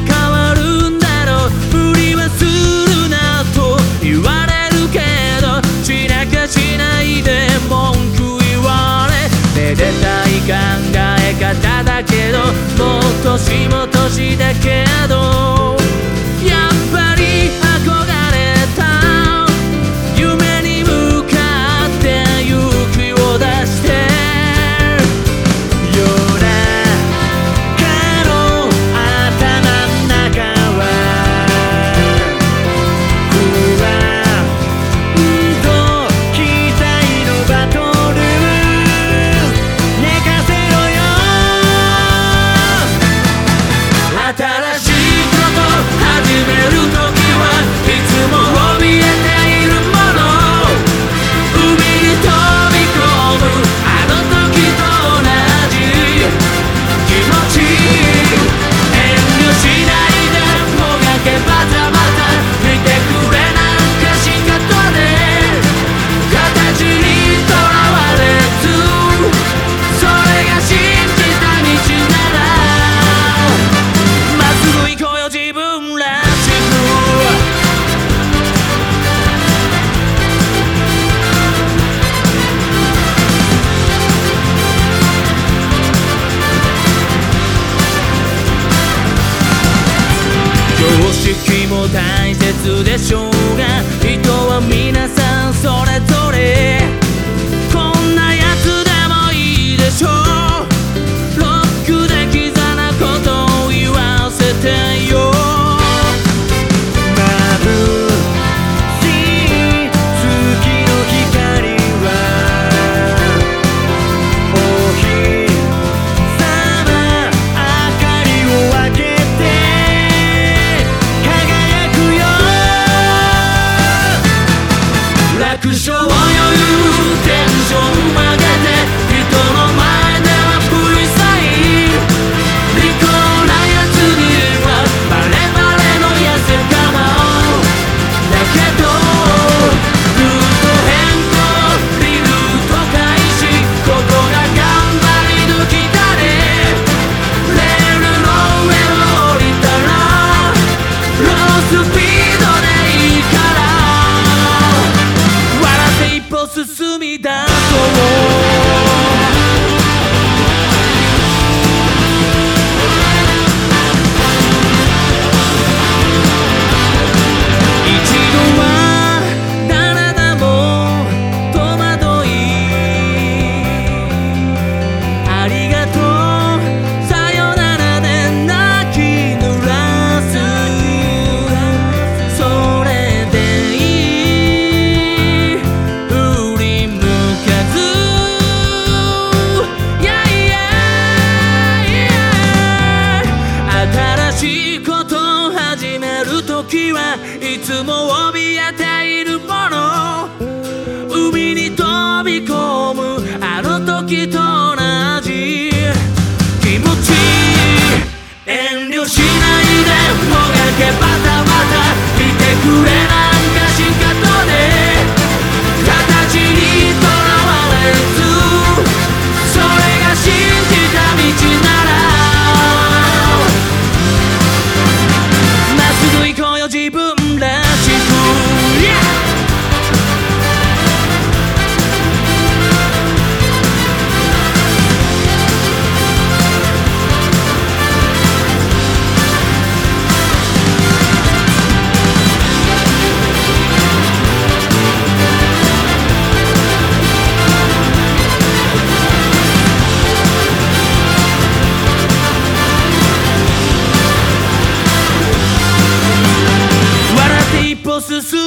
変わるんだろう。無理はするなと言われるけど散らかしないで文句言われめでたい考え方だけどもう年も年だけ進み出いつも怯えているもの。海に飛び込む closest to